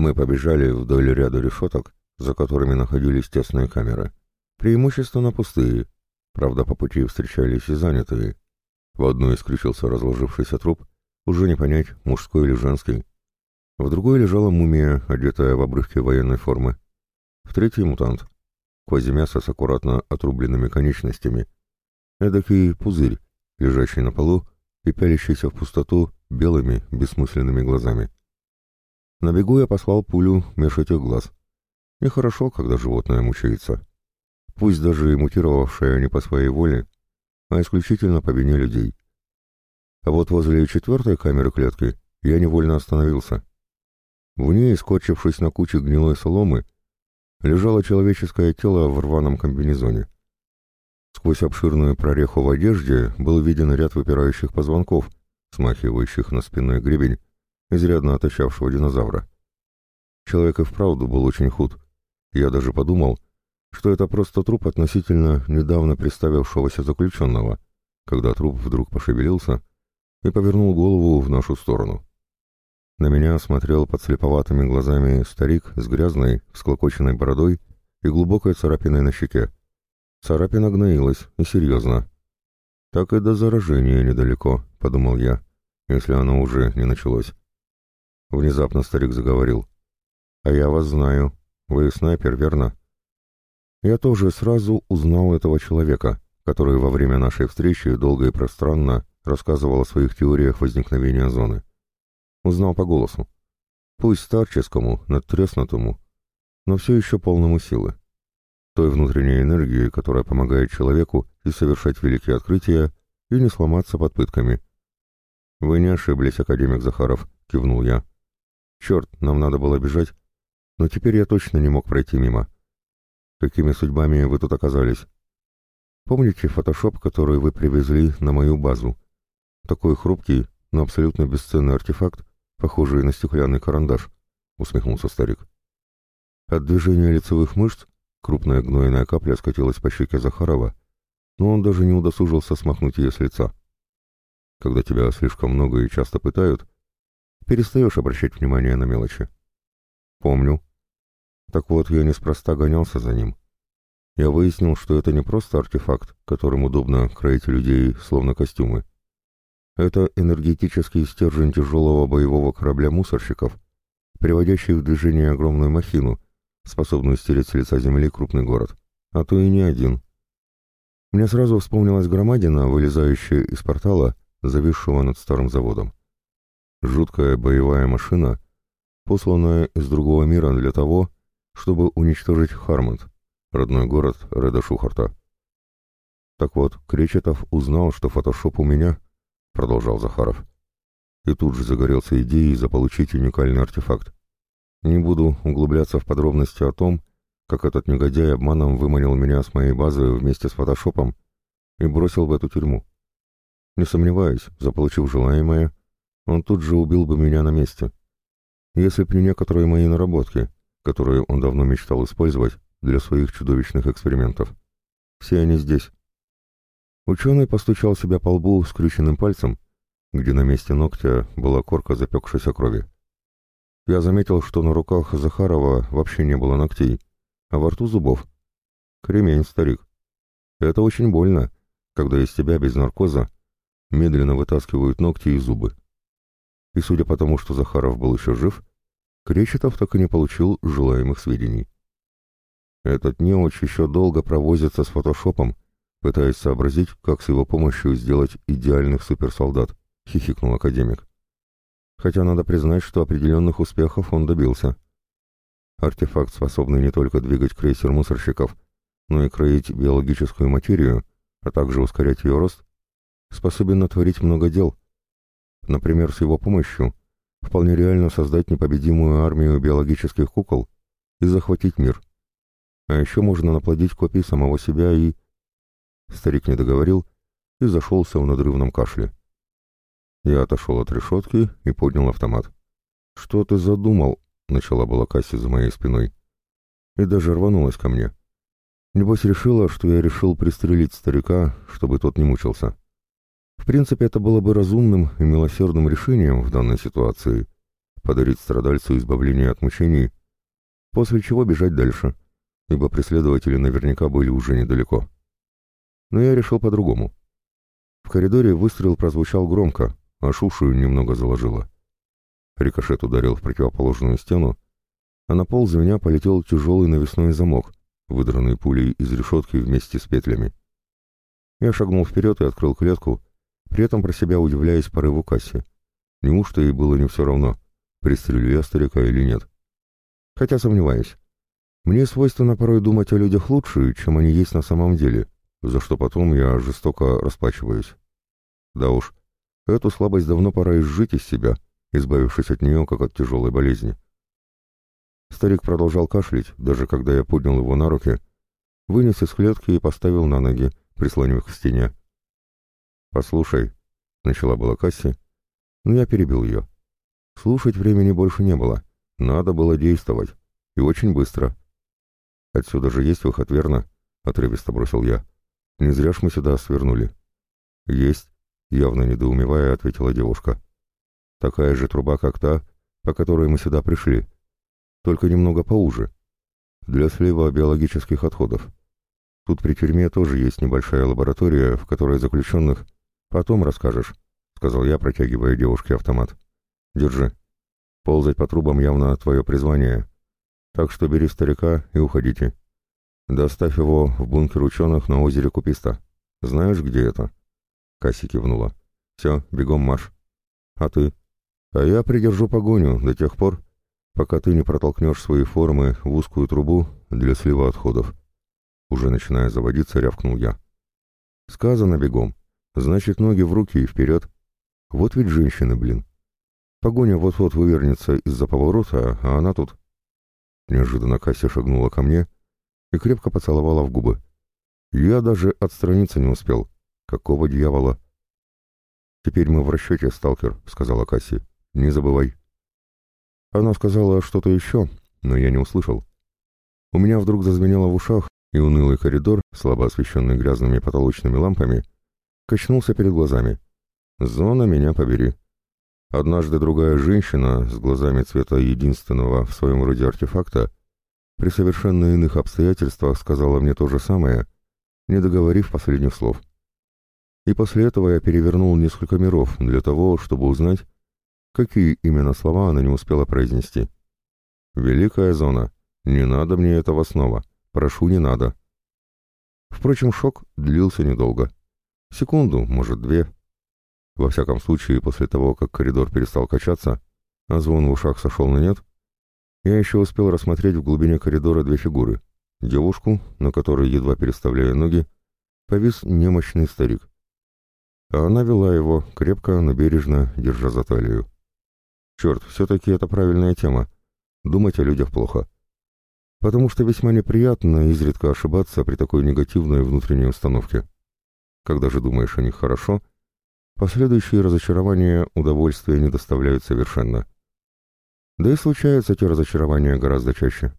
Мы побежали вдоль ряда решеток, за которыми находились тесные камеры. Преимущественно пустые. Правда, по пути встречались и занятые. В одну исключился разложившийся труп, уже не понять, мужской или женский. В другой лежала мумия, одетая в обрывки военной формы. В третьей — мутант. Квазимясо с аккуратно отрубленными конечностями. Эдакий пузырь, лежащий на полу и пялящийся в пустоту белыми, бессмысленными глазами. На бегу я послал пулю меж этих глаз. Нехорошо, когда животное мучается. Пусть даже и мутировавшее не по своей воле, а исключительно по вине людей. А вот возле четвертой камеры клетки я невольно остановился. В ней, скотчившись на куче гнилой соломы, лежало человеческое тело в рваном комбинезоне. Сквозь обширную прореху в одежде был виден ряд выпирающих позвонков, смахивающих на спинной гребень, изрядно отощавшего динозавра. Человек и вправду был очень худ. Я даже подумал, что это просто труп относительно недавно приставившегося заключенного, когда труп вдруг пошевелился и повернул голову в нашу сторону. На меня смотрел под слеповатыми глазами старик с грязной, всклокоченной бородой и глубокой царапиной на щеке. Царапина гноилась, и серьезно. «Так и до заражения недалеко», — подумал я, — «если оно уже не началось». — внезапно старик заговорил. «А я вас знаю. Вы снайпер, верно?» Я тоже сразу узнал этого человека, который во время нашей встречи долго и пространно рассказывал о своих теориях возникновения зоны. Узнал по голосу. Пусть старческому, надтреснутому, но все еще полному силы. Той внутренней энергии, которая помогает человеку и совершать великие открытия, и не сломаться под пытками. «Вы не ошиблись, академик Захаров», — кивнул я. Черт, нам надо было бежать, но теперь я точно не мог пройти мимо. Какими судьбами вы тут оказались? Помните фотошоп, который вы привезли на мою базу? Такой хрупкий, но абсолютно бесценный артефакт, похожий на стеклянный карандаш, усмехнулся старик. От движения лицевых мышц крупная гнойная капля скатилась по щеке Захарова, но он даже не удосужился смахнуть ее с лица. Когда тебя слишком много и часто пытают, перестаешь обращать внимание на мелочи. Помню. Так вот, я неспроста гонялся за ним. Я выяснил, что это не просто артефакт, которым удобно кроить людей, словно костюмы. Это энергетический стержень тяжелого боевого корабля мусорщиков, приводящий в движение огромную махину, способную стереть с лица земли крупный город, а то и не один. Мне сразу вспомнилась громадина, вылезающая из портала, зависшего над старым заводом. Жуткая боевая машина, посланная из другого мира для того, чтобы уничтожить Хармонт, родной город Реда Шухарта. «Так вот, Кречетов узнал, что фотошоп у меня», — продолжал Захаров. И тут же загорелся идеей заполучить уникальный артефакт. Не буду углубляться в подробности о том, как этот негодяй обманом выманил меня с моей базы вместе с фотошопом и бросил в эту тюрьму. Не сомневаюсь, заполучив желаемое, он тут же убил бы меня на месте. Если б не некоторые мои наработки, которые он давно мечтал использовать для своих чудовищных экспериментов. Все они здесь. Ученый постучал себя по лбу скрюченным пальцем, где на месте ногтя была корка запекшейся крови. Я заметил, что на руках Захарова вообще не было ногтей, а во рту зубов. Кремень, старик. Это очень больно, когда из тебя без наркоза медленно вытаскивают ногти и зубы и, судя по тому, что Захаров был еще жив, Кречетов так и не получил желаемых сведений. Этот неуч еще долго провозится с фотошопом, пытаясь сообразить, как с его помощью сделать идеальных суперсолдат, хихикнул академик. Хотя надо признать, что определенных успехов он добился. Артефакт, способный не только двигать крейсер мусорщиков, но и кроить биологическую материю, а также ускорять ее рост, способен натворить много дел, Например, с его помощью вполне реально создать непобедимую армию биологических кукол и захватить мир. А еще можно наплодить копии самого себя и... Старик не договорил и зашелся в надрывном кашле. Я отошел от решетки и поднял автомат. «Что ты задумал?» — начала была Касси за моей спиной. И даже рванулась ко мне. Небось решила, что я решил пристрелить старика, чтобы тот не мучился. В принципе, это было бы разумным и милосердным решением в данной ситуации – подарить страдальцу избавление от мучений, после чего бежать дальше, ибо преследователи наверняка были уже недалеко. Но я решил по-другому. В коридоре выстрел прозвучал громко, а шушую немного заложило. Рикошет ударил в противоположную стену, а на пол звеня полетел тяжелый навесной замок, выдранный пулей из решетки вместе с петлями. Я шагнул вперед и открыл клетку – при этом про себя удивляясь порыву Касси. Неужто ей было не все равно, пристрелю я старика или нет? Хотя сомневаюсь. Мне свойственно порой думать о людях лучше, чем они есть на самом деле, за что потом я жестоко расплачиваюсь. Да уж, эту слабость давно пора изжить из себя, избавившись от нее, как от тяжелой болезни. Старик продолжал кашлять, даже когда я поднял его на руки, вынес из клетки и поставил на ноги, прислонив к стене. «Послушай», — начала была Касси, но я перебил ее. Слушать времени больше не было, надо было действовать, и очень быстро. «Отсюда же есть выход, верно?» — отрывисто бросил я. «Не зря ж мы сюда свернули». «Есть», — явно недоумевая ответила девушка. «Такая же труба, как та, по которой мы сюда пришли, только немного поуже, для слива биологических отходов. Тут при тюрьме тоже есть небольшая лаборатория, в которой заключенных — «Потом расскажешь», — сказал я, протягивая девушке автомат. «Держи. Ползать по трубам явно твое призвание. Так что бери старика и уходите. Доставь его в бункер ученых на озере Куписта. Знаешь, где это?» Касси кивнула. «Все, бегом марш. А ты?» «А я придержу погоню до тех пор, пока ты не протолкнешь свои формы в узкую трубу для слива отходов». Уже начиная заводиться, рявкнул я. «Сказано бегом. Значит, ноги в руки и вперед. Вот ведь женщины, блин. Погоня вот-вот вывернется из-за поворота, а она тут. Неожиданно Кася шагнула ко мне и крепко поцеловала в губы. Я даже отстраниться не успел. Какого дьявола? «Теперь мы в расчете, сталкер», — сказала Касси. «Не забывай». Она сказала что-то еще, но я не услышал. У меня вдруг зазвенело в ушах, и унылый коридор, слабо освещенный грязными потолочными лампами, качнулся перед глазами. «Зона, меня побери». Однажды другая женщина с глазами цвета единственного в своем роде артефакта при совершенно иных обстоятельствах сказала мне то же самое, не договорив последних слов. И после этого я перевернул несколько миров для того, чтобы узнать, какие именно слова она не успела произнести. «Великая зона, не надо мне этого снова, прошу, не надо». Впрочем, шок длился недолго. Секунду, может, две. Во всяком случае, после того, как коридор перестал качаться, а звон в ушах сошел на нет, я еще успел рассмотреть в глубине коридора две фигуры. Девушку, на которой, едва переставляя ноги, повис немощный старик. А она вела его, крепко, набережно, держа за талию. Черт, все-таки это правильная тема. Думать о людях плохо. Потому что весьма неприятно изредка ошибаться при такой негативной внутренней установке. Когда же думаешь о них хорошо, последующие разочарования удовольствия не доставляют совершенно. Да и случаются те разочарования гораздо чаще.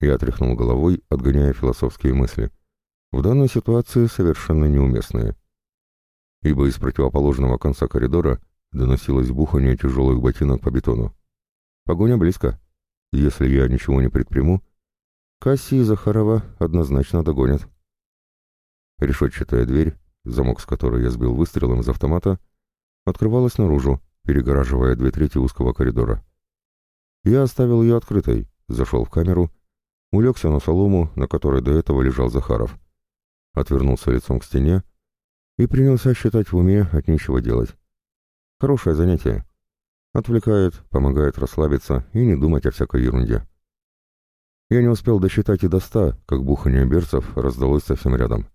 Я тряхнул головой, отгоняя философские мысли. В данной ситуации совершенно неуместные. Ибо из противоположного конца коридора доносилось бухание тяжелых ботинок по бетону. Погоня близко. Если я ничего не предприму, Касси и Захарова однозначно догонят. Решетчатая дверь, замок с которой я сбил выстрелом из автомата, открывалась наружу, перегораживая две трети узкого коридора. Я оставил ее открытой, зашел в камеру, улегся на солому, на которой до этого лежал Захаров, отвернулся лицом к стене и принялся считать в уме от нечего делать. Хорошее занятие. Отвлекает, помогает расслабиться и не думать о всякой ерунде. Я не успел досчитать и до ста, как бухание берцев раздалось совсем рядом.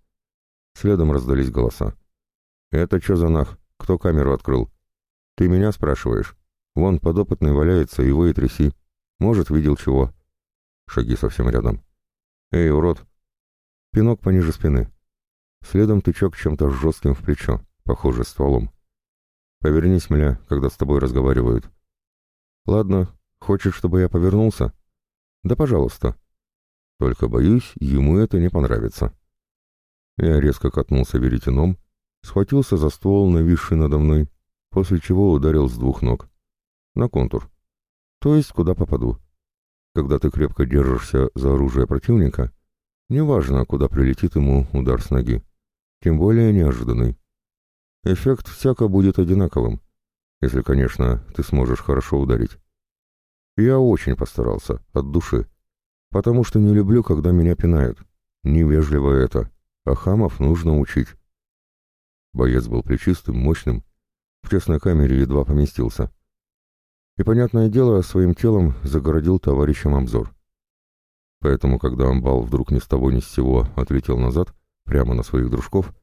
Следом раздались голоса. «Это что за нах? Кто камеру открыл?» «Ты меня спрашиваешь? Вон подопытный валяется, его и тряси. Может, видел чего?» Шаги совсем рядом. «Эй, урод!» Пинок пониже спины. Следом тычок чем-то жестким в плечо, похоже, стволом. «Повернись, мля, когда с тобой разговаривают». «Ладно, хочет, чтобы я повернулся?» «Да, пожалуйста». «Только, боюсь, ему это не понравится». Я резко катнулся веретеном, схватился за ствол, нависший надо мной, после чего ударил с двух ног. На контур. То есть, куда попаду. Когда ты крепко держишься за оружие противника, неважно, куда прилетит ему удар с ноги. Тем более неожиданный. Эффект всяко будет одинаковым, если, конечно, ты сможешь хорошо ударить. Я очень постарался, от души, потому что не люблю, когда меня пинают. Невежливо это а хамов нужно учить. Боец был плечистым, мощным, в тесной камере едва поместился. И, понятное дело, своим телом загородил товарищам обзор. Поэтому, когда амбал вдруг ни с того ни с сего отлетел назад, прямо на своих дружков,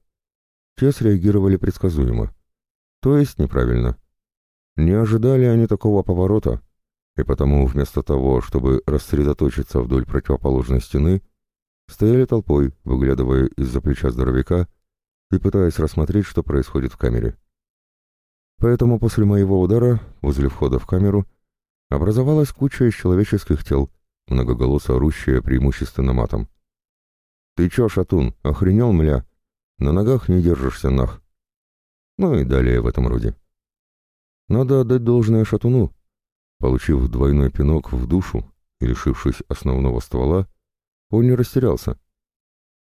те среагировали предсказуемо. То есть неправильно. Не ожидали они такого поворота, и потому вместо того, чтобы рассредоточиться вдоль противоположной стены, стояли толпой, выглядывая из-за плеча здоровяка и пытаясь рассмотреть, что происходит в камере. Поэтому после моего удара возле входа в камеру образовалась куча из человеческих тел, многоголосо орущая преимущественно матом. «Ты чё, шатун, охренел, мля? На ногах не держишься, нах!» Ну и далее в этом роде. Надо отдать должное шатуну. Получив двойной пинок в душу и лишившись основного ствола, он не растерялся.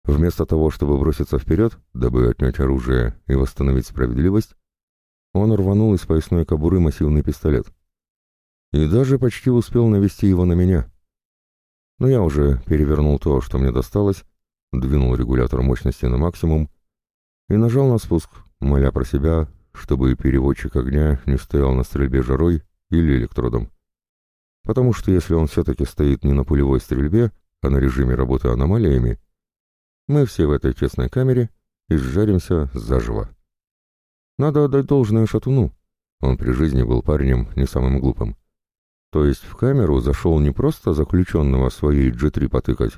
Вместо того, чтобы броситься вперед, дабы отнять оружие и восстановить справедливость, он рванул из поясной кобуры массивный пистолет. И даже почти успел навести его на меня. Но я уже перевернул то, что мне досталось, двинул регулятор мощности на максимум и нажал на спуск, моля про себя, чтобы переводчик огня не стоял на стрельбе жарой или электродом. Потому что если он все-таки стоит не на пулевой стрельбе, а на режиме работы аномалиями, мы все в этой тесной камере и сжаримся заживо. Надо отдать должное Шатуну. Он при жизни был парнем не самым глупым. То есть в камеру зашел не просто заключенного своей G3 потыкать,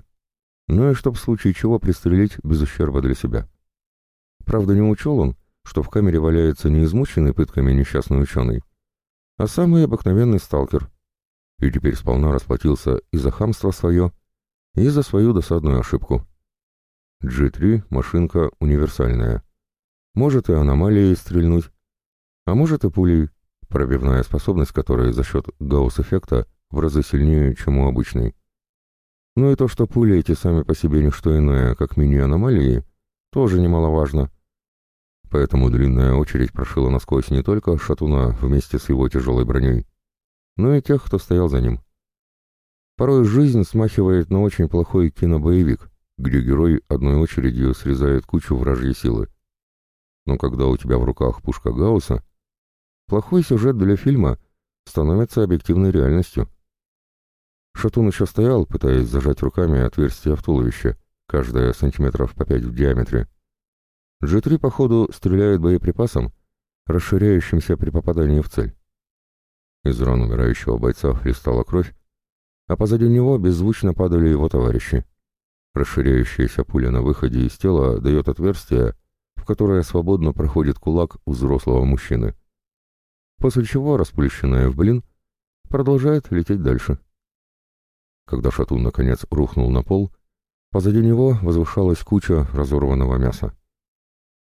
но и чтоб в случае чего пристрелить без ущерба для себя. Правда, не учел он, что в камере валяется не измученный пытками несчастный ученый, а самый обыкновенный сталкер. И теперь сполна расплатился и за хамство свое, и за свою досадную ошибку. G3 — машинка универсальная. Может и аномалией стрельнуть, а может и пулей, пробивная способность которой за счет гаусс-эффекта в разы сильнее, чем у обычной. Ну и то, что пули эти сами по себе не что иное, как мини-аномалии, тоже немаловажно. Поэтому длинная очередь прошила насквозь не только шатуна вместе с его тяжелой броней, но и тех, кто стоял за ним. Порой жизнь смахивает на очень плохой кинобоевик, где герой одной очередью срезает кучу вражьей силы. Но когда у тебя в руках пушка Гаусса, плохой сюжет для фильма становится объективной реальностью. Шатун еще стоял, пытаясь зажать руками отверстие в туловище, каждое сантиметров по пять в диаметре. G3, походу, стреляет боеприпасом, расширяющимся при попадании в цель. Из ран умирающего бойца хлестала кровь, а позади него беззвучно падали его товарищи. Расширяющаяся пуля на выходе из тела дает отверстие, в которое свободно проходит кулак у взрослого мужчины. После чего, расплющенная в блин, продолжает лететь дальше. Когда шатун, наконец, рухнул на пол, позади него возвышалась куча разорванного мяса.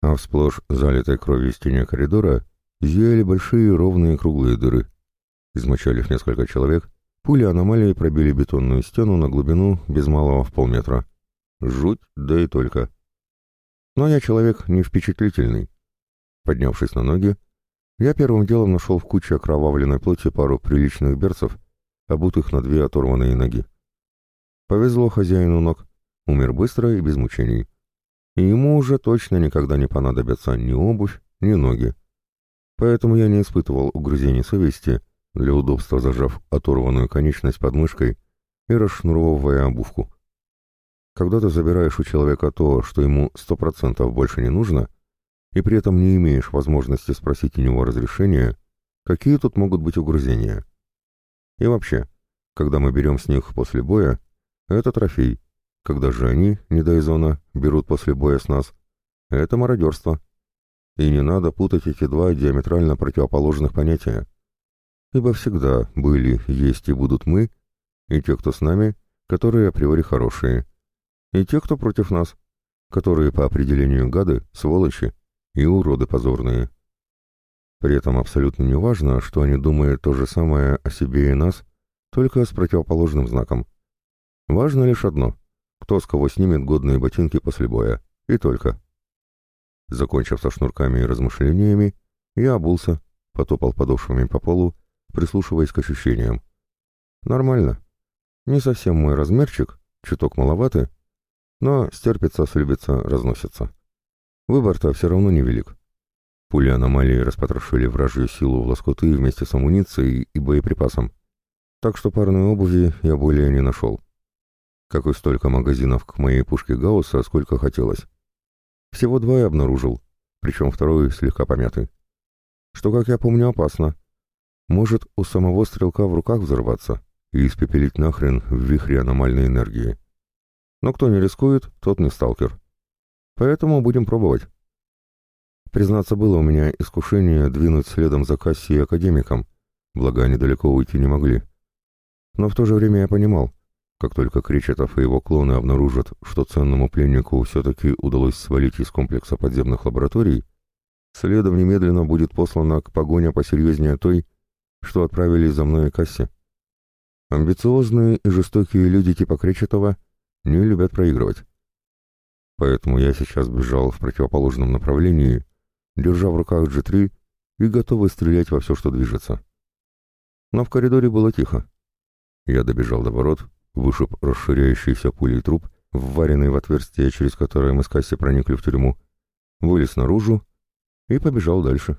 А всплошь залитой кровью стене коридора зияли большие ровные круглые дыры. Измочалив несколько человек, Пули аномалии пробили бетонную стену на глубину без малого в полметра. Жуть, да и только. Но я человек не впечатлительный. Поднявшись на ноги, я первым делом нашел в куче окровавленной плоти пару приличных берцев, обутых на две оторванные ноги. Повезло хозяину ног, умер быстро и без мучений. И ему уже точно никогда не понадобятся ни обувь, ни ноги. Поэтому я не испытывал угрызений совести — для удобства зажав оторванную конечность под мышкой и расшнуровывая обувку. Когда ты забираешь у человека то, что ему 100% больше не нужно, и при этом не имеешь возможности спросить у него разрешения, какие тут могут быть угрызения? И вообще, когда мы берем с них после боя, это трофей. Когда же они, не дай зона, берут после боя с нас, это мародерство. И не надо путать эти два диаметрально противоположных понятия ибо всегда были, есть и будут мы, и те, кто с нами, которые априори хорошие, и те, кто против нас, которые по определению гады, сволочи и уроды позорные. При этом абсолютно не важно, что они думают то же самое о себе и нас, только с противоположным знаком. Важно лишь одно — кто с кого снимет годные ботинки после боя, и только. Закончив со шнурками и размышлениями, я обулся, потопал подошвами по полу, прислушиваясь к ощущениям. Нормально. Не совсем мой размерчик, чуток маловаты, но стерпится, слюбится, разносится. Выбор-то все равно невелик. Пули аномалии распотрошили вражью силу в лоскуты вместе с амуницией и боеприпасом. Так что парной обуви я более не нашел. Как и столько магазинов к моей пушке Гаусса, сколько хотелось. Всего два я обнаружил, причем второй слегка помятый. Что, как я помню, опасно. Может, у самого стрелка в руках взорваться и испепелить нахрен в вихре аномальной энергии. Но кто не рискует, тот не сталкер. Поэтому будем пробовать. Признаться, было у меня искушение двинуть следом за Касси академиком, благо они далеко уйти не могли. Но в то же время я понимал, как только Кречетов и его клоны обнаружат, что ценному пленнику все-таки удалось свалить из комплекса подземных лабораторий, следом немедленно будет послана к погоня посерьезнее той, что отправили за мной кассе. Амбициозные и жестокие люди типа Кречетова не любят проигрывать. Поэтому я сейчас бежал в противоположном направлении, держа в руках G3 и готовый стрелять во все, что движется. Но в коридоре было тихо. Я добежал до ворот, вышиб расширяющийся пулей труп, вваренный в отверстие, через которое мы с Касси проникли в тюрьму, вылез наружу и побежал дальше.